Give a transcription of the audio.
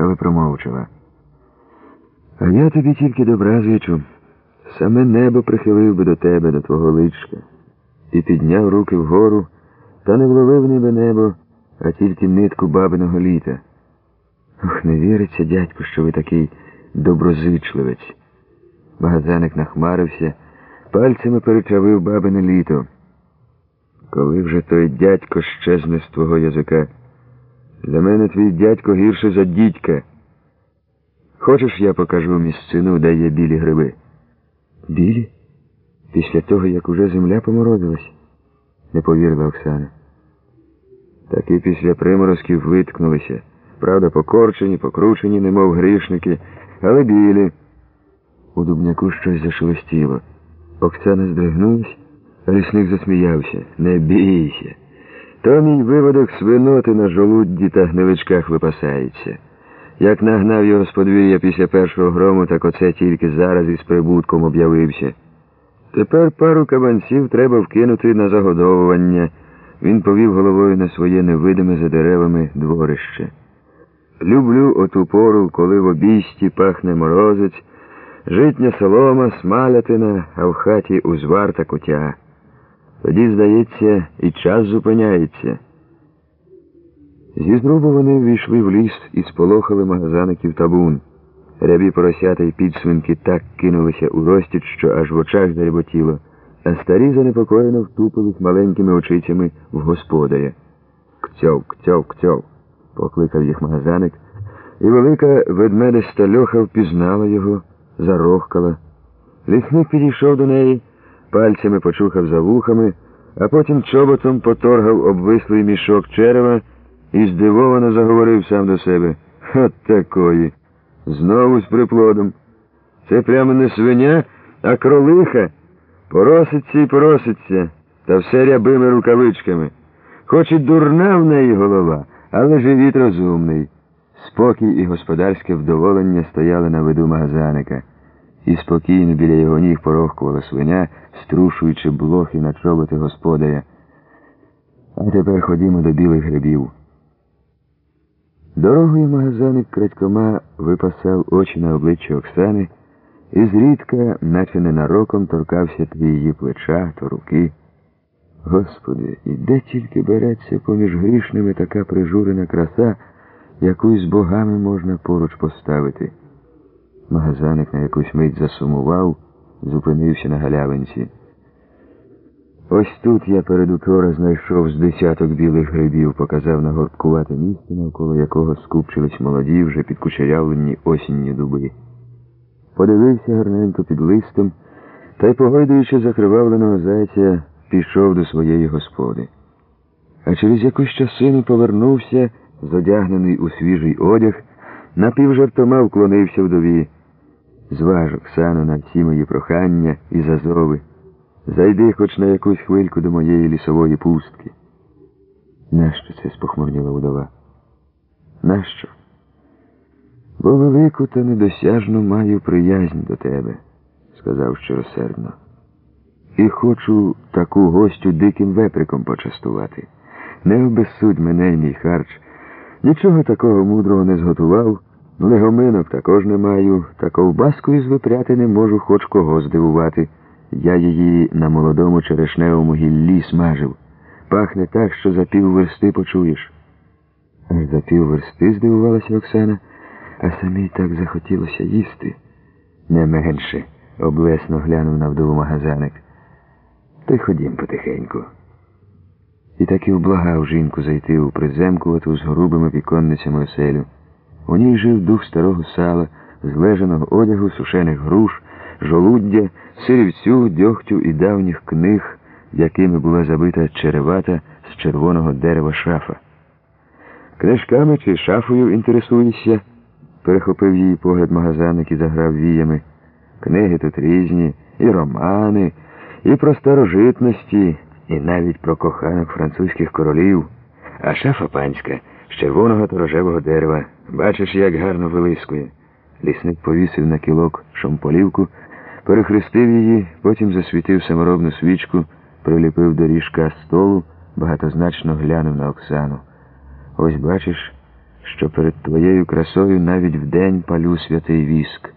але промовчала. А я тобі тільки добра зичу. Саме небо прихилив би до тебе, до твого личка, і підняв руки вгору, та не вловив ніби небо, а тільки нитку бабиного літа. Ох, не віриться, дядько, що ви такий доброзичливець. Магазаник нахмарився, пальцями перечавив бабине літо. Коли вже той дядько щезне з твого язика? Для мене твій дядько гірше за дідька. Хочеш, я покажу місцину, де є білі гриби? Білі? Після того, як уже земля поморозилась? Не повірила Оксана. Так і після приморозків виткнулися. Правда, покорчені, покручені, немов грішники, але білі. У дубняку щось зашелестіло. Оксана здригнулась, а лісник засміявся. Не бійся. То мій виводок свиноти на жолудді та гниличках випасається. Як нагнав його з подвір'я після першого грому, так оце тільки зараз із прибутком об'явився. Тепер пару кабанців треба вкинути на загодовування. Він повів головою на своє невидиме за деревами дворище. Люблю оту пору, коли в обійсті пахне морозець, житня солома, смалятина, а в хаті узвар та кутя. Тоді, здається, і час зупиняється. Зі зрубу вони ввійшли в ліс і сполохали магазаників табун. Рябі поросята й підсвинки так кинулися у розтіч, що аж в очах заріботіло, а старі занепокоєно втупились маленькими очицями в господаря. Кцьов, кцьов, кцьов, покликав їх магазаник, і велика ведмедиста льоха впізнала його, зарохкала. Лісник підійшов до неї, пальцями почухав за вухами, а потім чоботом поторгав обвислий мішок черева і здивовано заговорив сам до себе. От такої. Знову з приплодом. Це прямо не свиня, а кролиха. Пороситься і пороситься, та все рябими рукавичками. Хоч і дурна в неї голова, але живіт розумний. Спокій і господарське вдоволення стояли на виду магазаника, і спокійно біля його ніг порохкувала свиня, струшуючи блохи на чоботи господаря. А тепер ходімо до білих грибів. Дорогою магазаник крадькома випасав очі на обличчя Оксани і зрідка, наче ненароком, торкався то її плеча, то руки. Господи, і де тільки береться поміж грішними така прижурена краса, яку з богами можна поруч поставити. Магазаник на якусь мить засумував, зупинився на галявинці. Ось тут я передучора знайшов з десяток білих грибів, показав на горбкувате місце, навколо якого скупчились молоді, вже підкучерявлені осінні дуби. Подивився гарненько під листом та й, погойдуючи закривавленого зайця, пішов до своєї господи. А через якусь часину повернувся, зодягнений у свіжий одяг, напівжартома вклонився вдові. Зваж Оксану на всі мої прохання і зазови. Зайди хоч на якусь хвильку до моєї лісової пустки. Нащо це спохмурніла удова? Нащо? Бо велику та недосяжну маю приязнь до тебе, сказав щиросердно. І хочу таку гостю диким веприком почастувати. Не обезсудь мене, мій харч. Нічого такого мудрого не зготував, легоминок також не маю, та ковбаскою з випряти не можу хоч кого здивувати. Я її на молодому черешневому гіллі смажив. Пахне так, що за пів версти почуєш. За пів версти, здивувалася Оксана, а самій так захотілося їсти. Не менше, облесно глянув на вдову магазаник. Й ходім потихеньку. І так і вблагав жінку зайти у приземкувату з грубими віконницями оселю. У ній жив дух старого сала, злежаного одягу, сушених груш, жолуддя, сирівцю, дьогтю і давніх книг, якими була забита черевата з червоного дерева шафа. Книжками чи шафою інтересуєшся? перехопив її погляд магазаник і заграв віями. Книги тут різні, і романи, і про старожитності, і навіть про коханок французьких королів, а шафа панська з червоного та рожевого дерева. Бачиш, як гарно вилискує. Лісник повісив на кілок шомполівку, перехрестив її, потім засвітив саморобну свічку, приліпив до ріжка столу, багатозначно глянув на Оксану. Ось бачиш, що перед твоєю красою навіть вдень палю святий віск.